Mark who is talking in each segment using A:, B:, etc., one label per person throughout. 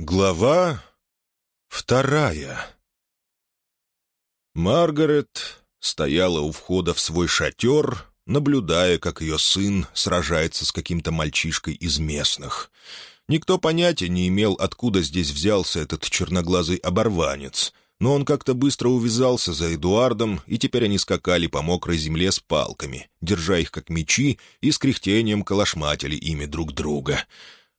A: Глава вторая Маргарет стояла у входа в свой шатер, наблюдая, как ее сын сражается с каким-то мальчишкой из местных. Никто понятия не имел, откуда здесь взялся этот черноглазый оборванец, но он как-то быстро увязался за Эдуардом, и теперь они скакали по мокрой земле с палками, держа их как мечи и с кряхтением калашматили ими друг друга —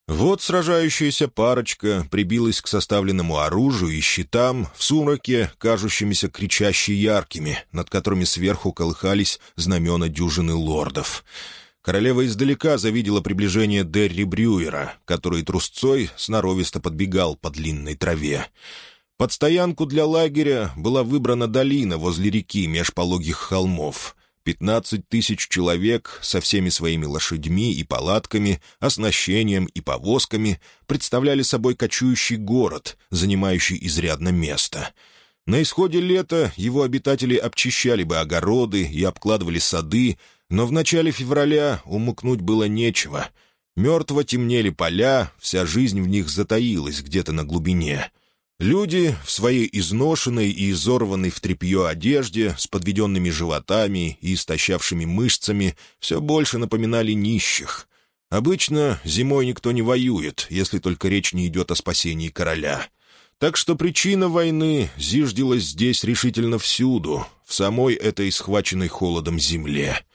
A: вот сражающаяся парочка прибилась к составленному оружию и щитам в сумраке, кажущимися кричаще яркими, над которыми сверху колыхались знамена дюжины лордов. Королева издалека завидела приближение Дерри Брюера, который трусцой сноровисто подбегал по длинной траве. Под стоянку для лагеря была выбрана долина возле реки меж пологих холмов. 15 тысяч человек со всеми своими лошадьми и палатками, оснащением и повозками представляли собой кочующий город, занимающий изрядно место. На исходе лета его обитатели обчищали бы огороды и обкладывали сады, но в начале февраля умыкнуть было нечего. Мертво темнели поля, вся жизнь в них затаилась где-то на глубине. Люди в своей изношенной и изорванной в тряпье одежде, с подведенными животами и истощавшими мышцами, все больше напоминали нищих. Обычно зимой никто не воюет, если только речь не идет о спасении короля. Так что причина войны зиждилась здесь решительно всюду, в самой этой схваченной холодом земле.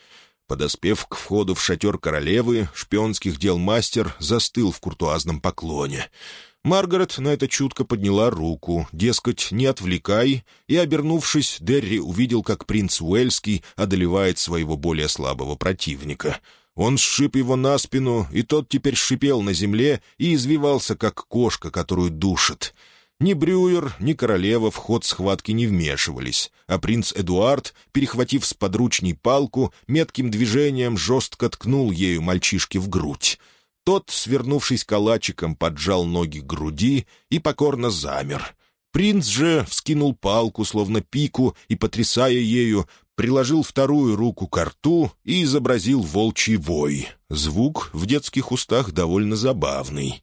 A: Подоспев к входу в шатер королевы, шпионских дел мастер застыл в куртуазном поклоне — Маргарет на это чутко подняла руку, дескать, не отвлекай, и, обернувшись, Дерри увидел, как принц Уэльский одолевает своего более слабого противника. Он сшиб его на спину, и тот теперь шипел на земле и извивался, как кошка, которую душит. Ни Брюер, ни королева в ход схватки не вмешивались, а принц Эдуард, перехватив с подручней палку, метким движением жестко ткнул ею мальчишке в грудь — тот, свернувшись калачиком, поджал ноги к груди и покорно замер. Принц же вскинул палку, словно пику, и, потрясая ею, приложил вторую руку к рту и изобразил волчий вой. Звук в детских устах довольно забавный.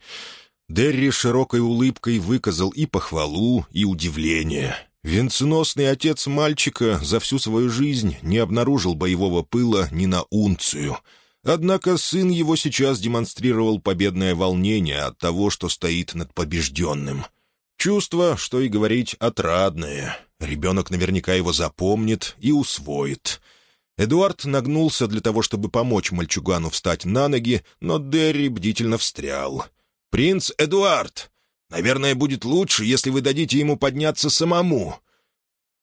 A: Дерри широкой улыбкой выказал и похвалу, и удивление. Венценосный отец мальчика за всю свою жизнь не обнаружил боевого пыла ни на унцию — Однако сын его сейчас демонстрировал победное волнение от того, что стоит над побежденным. Чувство, что и говорить, отрадное. Ребенок наверняка его запомнит и усвоит. Эдуард нагнулся для того, чтобы помочь мальчугану встать на ноги, но Дерри бдительно встрял. «Принц Эдуард! Наверное, будет лучше, если вы дадите ему подняться самому.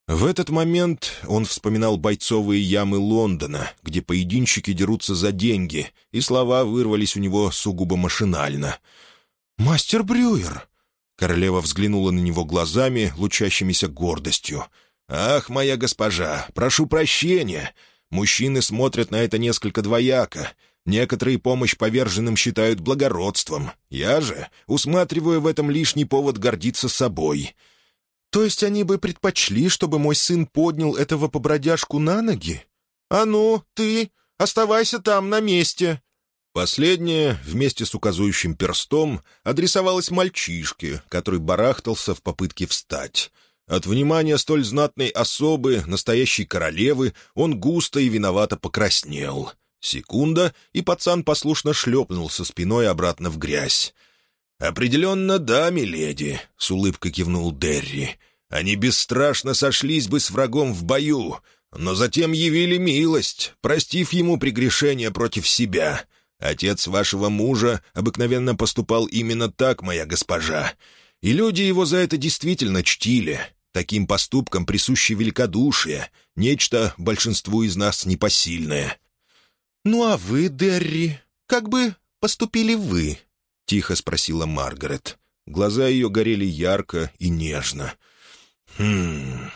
A: В этот момент он вспоминал бойцовые ямы Лондона, где поединщики дерутся за деньги, и слова вырвались у него сугубо машинально. «Мастер Брюер!» Королева взглянула на него глазами, лучащимися гордостью. «Ах, моя госпожа, прошу прощения! Мужчины смотрят на это несколько двояко. Некоторые помощь поверженным считают благородством. Я же усматриваю в этом лишний повод гордиться собой». То есть они бы предпочли, чтобы мой сын поднял этого побродяжку на ноги? А ну, ты, оставайся там, на месте!» Последнее, вместе с указующим перстом, адресовалось мальчишке, который барахтался в попытке встать. От внимания столь знатной особы, настоящей королевы, он густо и виновато покраснел. Секунда, и пацан послушно шлепнулся спиной обратно в грязь. «Определенно да, миледи», — с улыбкой кивнул Дерри. «Они бесстрашно сошлись бы с врагом в бою, но затем явили милость, простив ему прегрешение против себя. Отец вашего мужа обыкновенно поступал именно так, моя госпожа. И люди его за это действительно чтили. Таким поступком присуще великодушие, нечто большинству из нас непосильное». «Ну а вы, Дерри, как бы поступили вы?» — тихо спросила Маргарет. Глаза ее горели ярко и нежно. «Хм...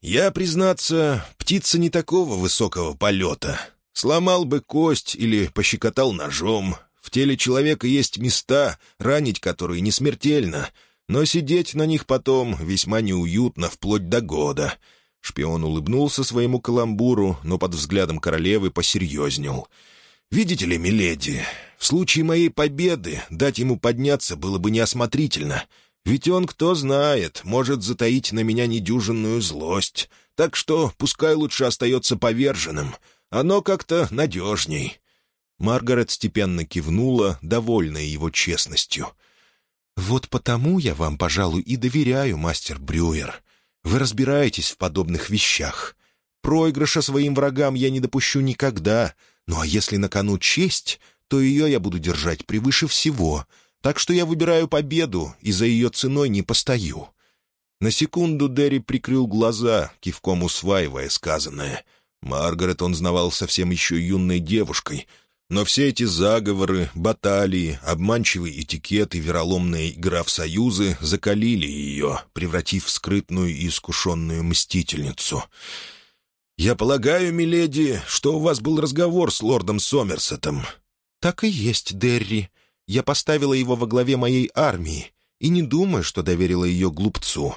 A: Я, признаться, птица не такого высокого полета. Сломал бы кость или пощекотал ножом. В теле человека есть места, ранить которые не смертельно, но сидеть на них потом весьма неуютно вплоть до года». Шпион улыбнулся своему каламбуру, но под взглядом королевы посерьезнел — «Видите ли, миледи, в случае моей победы дать ему подняться было бы неосмотрительно, ведь он, кто знает, может затаить на меня недюжинную злость, так что пускай лучше остается поверженным, оно как-то надежней». Маргарет степенно кивнула, довольная его честностью. «Вот потому я вам, пожалуй, и доверяю, мастер Брюер. Вы разбираетесь в подобных вещах. Проигрыша своим врагам я не допущу никогда, ну а если на кону честь, то ее я буду держать превыше всего, так что я выбираю победу и за ее ценой не постою». На секунду Дерри прикрыл глаза, кивком усваивая сказанное. Маргарет он знавал совсем еще юной девушкой, но все эти заговоры, баталии, обманчивый этикет и вероломная игра в союзы закалили ее, превратив в скрытную и искушенную мстительницу. «Я полагаю, миледи, что у вас был разговор с лордом Сомерсетом».
B: «Так и есть, Дерри. Я поставила его во главе моей армии и не думаю, что доверила ее глупцу.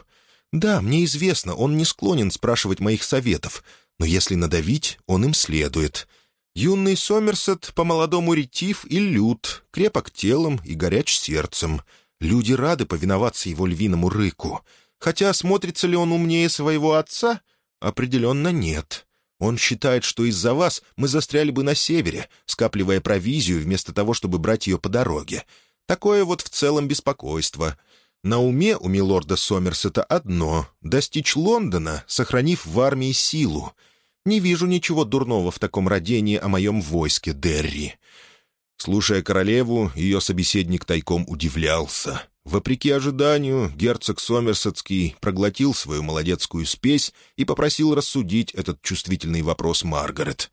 B: Да, мне известно, он не склонен спрашивать моих советов, но если надавить, он им следует. Юный Сомерсет по-молодому ретив и лют, крепок телом и горяч сердцем. Люди рады повиноваться его львиному рыку. Хотя смотрится ли он умнее своего отца — «Определенно нет. Он считает, что из-за вас мы застряли бы на севере, скапливая провизию вместо того, чтобы брать ее по дороге. Такое вот в целом беспокойство. На уме у милорда Сомерсета одно — достичь Лондона, сохранив в армии силу. Не вижу ничего дурного в таком родении о моем войске, Дерри».
A: Слушая королеву, ее собеседник тайком удивлялся. Вопреки ожиданию, герцог Сомерсетский проглотил свою молодецкую спесь и попросил рассудить этот чувствительный вопрос Маргарет.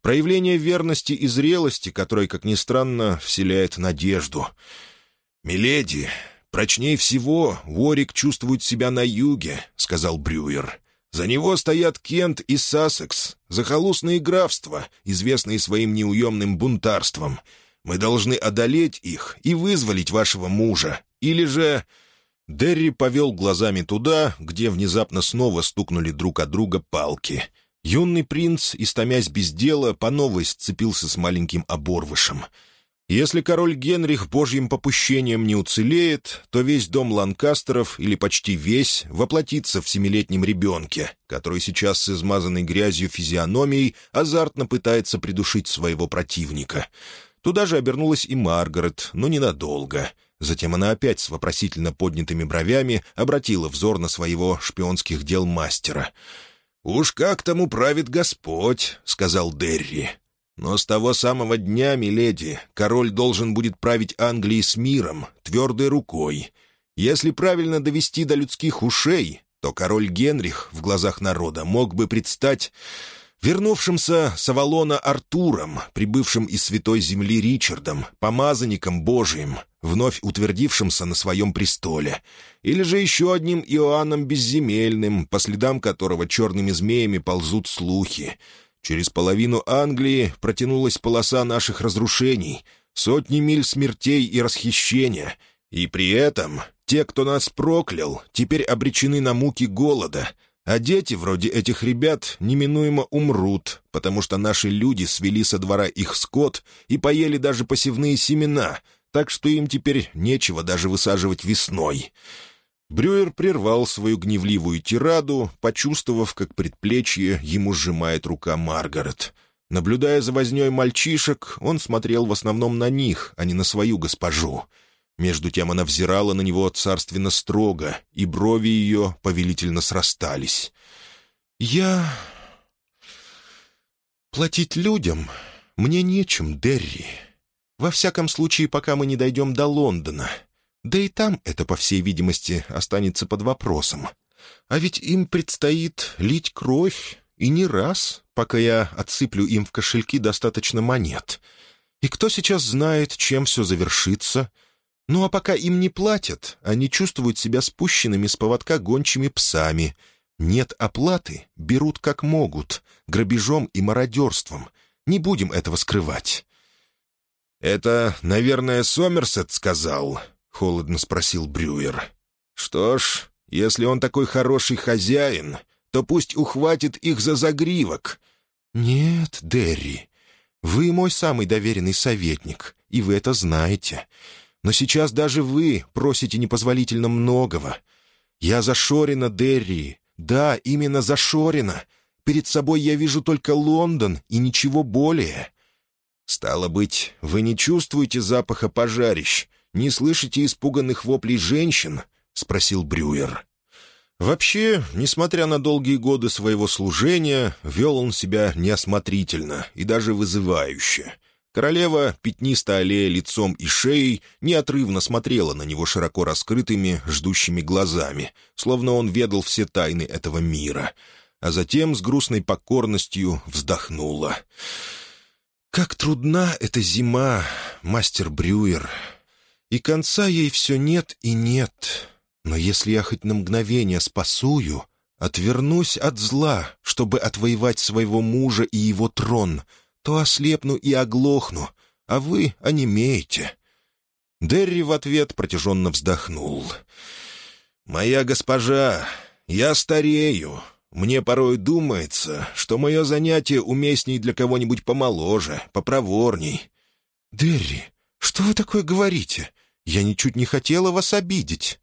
A: Проявление верности и зрелости, которое, как ни странно, вселяет надежду. «Миледи, прочнее всего Уорик чувствует себя на юге», — сказал Брюер. «За него стоят Кент и Сассекс, захолустные графства, известные своим неуемным бунтарством. Мы должны одолеть их и вызволить вашего мужа, или же... Дерри повел глазами туда, где внезапно снова стукнули друг от друга палки. Юный принц, истомясь без дела, по новой сцепился с маленьким оборвышем. Если король Генрих божьим попущением не уцелеет, то весь дом Ланкастеров, или почти весь, воплотится в семилетнем ребенке, который сейчас с измазанной грязью физиономией азартно пытается придушить своего противника. Туда же обернулась и Маргарет, но ненадолго — Затем она опять с вопросительно поднятыми бровями обратила взор на своего шпионских дел мастера. «Уж как тому правит Господь», — сказал Дерри. «Но с того самого дня, миледи, король должен будет править Англией с миром, твердой рукой. Если правильно довести до людских ушей, то король Генрих в глазах народа мог бы предстать вернувшимся с Авалона Артуром, прибывшим из Святой Земли Ричардом, помазанником Божиим, вновь утвердившимся на своем престоле, или же еще одним Иоанном Безземельным, по следам которого черными змеями ползут слухи. Через половину Англии протянулась полоса наших разрушений, сотни миль смертей и расхищения, и при этом те, кто нас проклял, теперь обречены на муки голода — а дети, вроде этих ребят, неминуемо умрут, потому что наши люди свели со двора их скот и поели даже посевные семена, так что им теперь нечего даже высаживать весной». Брюер прервал свою гневливую тираду, почувствовав, как предплечье ему сжимает рука Маргарет. Наблюдая за вознёй мальчишек, он смотрел в основном на них, а не на свою госпожу. Между тем она взирала на него царственно строго, и брови ее повелительно срастались. «Я... платить людям мне нечем, Дерри. Во всяком случае, пока мы не дойдем до Лондона. Да и там это, по всей видимости, останется под вопросом. А ведь им предстоит лить кровь, и не раз, пока я отсыплю им в кошельки достаточно монет. И кто сейчас знает, чем все завершится?» Ну а пока им не платят, они чувствуют себя спущенными с поводка гончими псами. Нет оплаты, берут как могут, грабежом и мародерством. Не будем этого скрывать». «Это, наверное, Сомерсет сказал», — холодно спросил Брюер. «Что ж, если он такой хороший хозяин, то пусть ухватит их за загривок». «Нет, Дерри,
B: вы мой самый доверенный советник, и вы это знаете. Но сейчас даже вы просите непозволительно многого. Я зашорена Дерри. Да, именно зашорена. Перед собой я вижу только Лондон и ничего более.
A: Стало быть, вы не чувствуете запаха пожарищ, не слышите испуганных воплей женщин?» — спросил Брюер. Вообще, несмотря на долгие годы своего служения, вел он себя неосмотрительно и даже вызывающе — Королева, пятнисто аллея лицом и шеей, неотрывно смотрела на него широко раскрытыми, ждущими глазами, словно он ведал все тайны этого мира. А затем с грустной покорностью вздохнула. «Как трудна эта зима, мастер Брюер! И конца ей все нет и нет. Но если я хоть на мгновение спасую, отвернусь от зла, чтобы отвоевать своего мужа и его трон», то ослепну и оглохну, а вы онемеете». Дерри в ответ протяженно вздохнул. «Моя госпожа, я старею. Мне порой думается, что мое занятие уместней для кого-нибудь помоложе, попроворней».
B: «Дерри, что вы такое говорите? Я ничуть не хотела вас обидеть».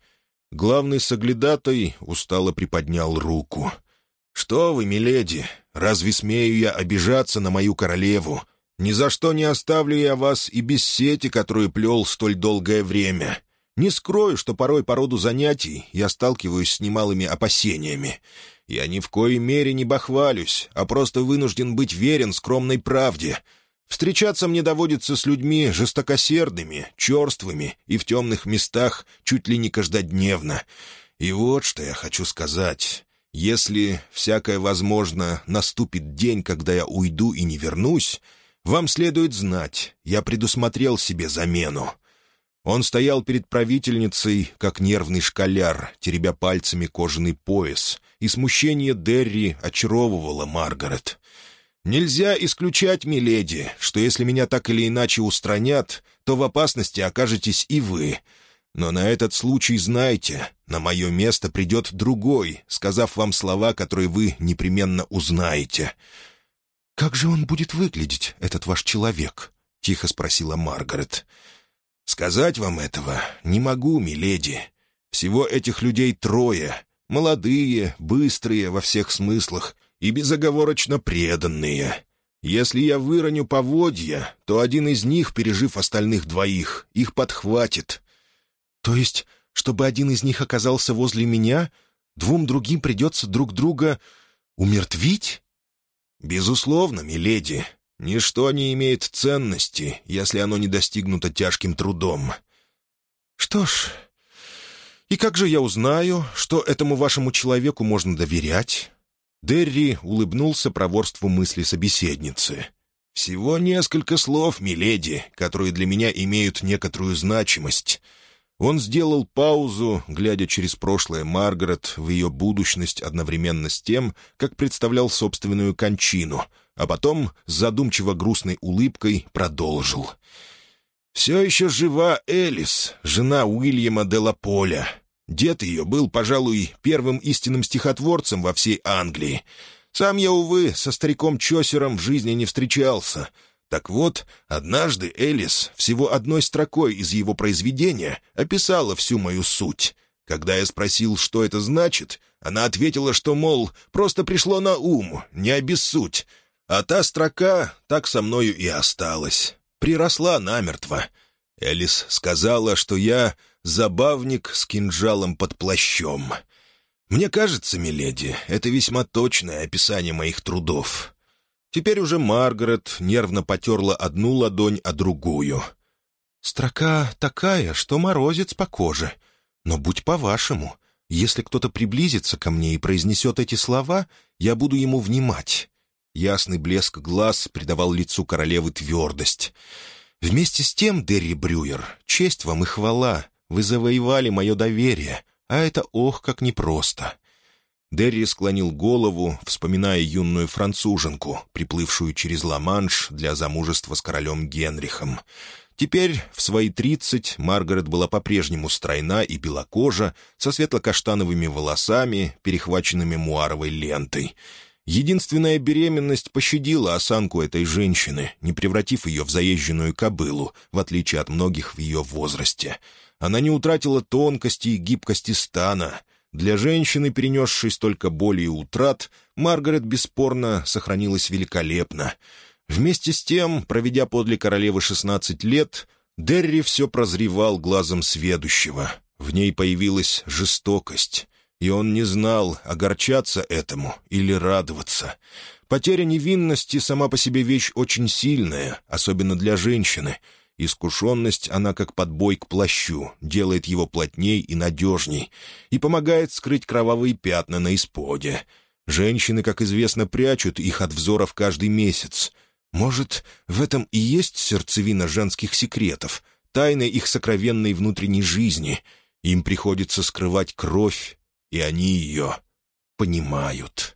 A: Главный соглядатой устало приподнял руку. «Что вы, миледи, разве смею я обижаться на мою королеву? Ни за что не оставлю я вас и без сети, которую плел столь долгое время. Не скрою, что порой по роду занятий я сталкиваюсь с немалыми опасениями. Я ни в коей мере не бахвалюсь, а просто вынужден быть верен скромной правде». Встречаться мне доводится с людьми жестокосердными, черствыми и в темных местах чуть ли не каждодневно. И вот что я хочу сказать. Если, всякое возможно, наступит день, когда я уйду и не вернусь, вам следует знать, я предусмотрел себе замену». Он стоял перед правительницей, как нервный школяр, теребя пальцами кожаный пояс, и смущение Дерри очаровывало Маргарет. «Нельзя исключать, миледи, что если меня так или иначе устранят, то в опасности окажетесь и вы. Но на этот случай знайте, на мое место придет другой, сказав вам слова, которые вы непременно узнаете».
B: «Как же он будет выглядеть, этот ваш человек?» — тихо спросила Маргарет.
A: «Сказать вам этого не могу, миледи. Всего этих людей трое. Молодые, быстрые во всех смыслах и безоговорочно преданные. Если я выроню поводья, то один из них, пережив остальных двоих, их подхватит,
B: то есть, чтобы один из них оказался возле меня, двум другим придется друг друга умертвить?
A: Безусловно, миледи. Ничто не имеет ценности, если оно не достигнуто тяжким трудом.
B: Что ж, и как же я узнаю, что этому вашему человеку можно доверять?
A: Дерри улыбнулся проворству мысли собеседницы. «Всего несколько слов, миледи, которые для меня имеют некоторую значимость. Он сделал паузу, глядя через прошлое Маргарет в ее будущность одновременно с тем, как представлял собственную кончину, а потом с задумчиво-грустной улыбкой продолжил. «Все еще жива Элис, жена Уильяма де Лаполя. Дед ее был, пожалуй, первым истинным стихотворцем во всей Англии. Сам я, увы, со стариком Чосером в жизни не встречался». Так вот, однажды Элис всего одной строкой из его произведения описала всю мою суть. Когда я спросил, что это значит, она ответила, что, мол, просто пришло на ум, не обессудь. А та строка так со мною и осталась. Приросла намертво. Элис сказала, что я забавник с кинжалом под плащом. Мне кажется, миледи, это весьма точное описание моих трудов. Теперь уже Маргарет нервно потерла одну ладонь о другую.
B: «Строка такая, что морозец по коже. Но будь по-вашему, если кто-то приблизится ко мне и произнесет эти слова, я буду ему внимать». Ясный блеск глаз придавал лицу королевы твердость. «Вместе с тем, Дерри Брюер, честь вам и хвала. Вы завоевали мое доверие, а это ох, как непросто.
A: Дерри склонил голову, вспоминая юную француженку, приплывшую через Ла-Манш для замужества с королем Генрихом. Теперь, в свои тридцать, Маргарет была по-прежнему стройна и белокожа, со светло-каштановыми волосами, перехваченными муаровой лентой. Единственная беременность пощадила осанку этой женщины, не превратив ее в заезженную кобылу, в отличие от многих в ее возрасте. Она не утратила тонкости и гибкости стана — для женщины, перенесшей столько боли и утрат, Маргарет бесспорно сохранилась великолепно. Вместе с тем, проведя подле королевы 16 лет, Дерри все прозревал глазом сведущего. В ней появилась жестокость, и он не знал, огорчаться этому или радоваться. Потеря невинности сама по себе вещь очень сильная, особенно для женщины — Искушенность, она как подбой к плащу, делает его плотней и надежней и помогает скрыть кровавые пятна на исподе. Женщины, как известно, прячут их от взоров каждый месяц. Может, в этом и есть сердцевина женских секретов, тайны их сокровенной внутренней жизни. Им приходится скрывать кровь, и они ее понимают».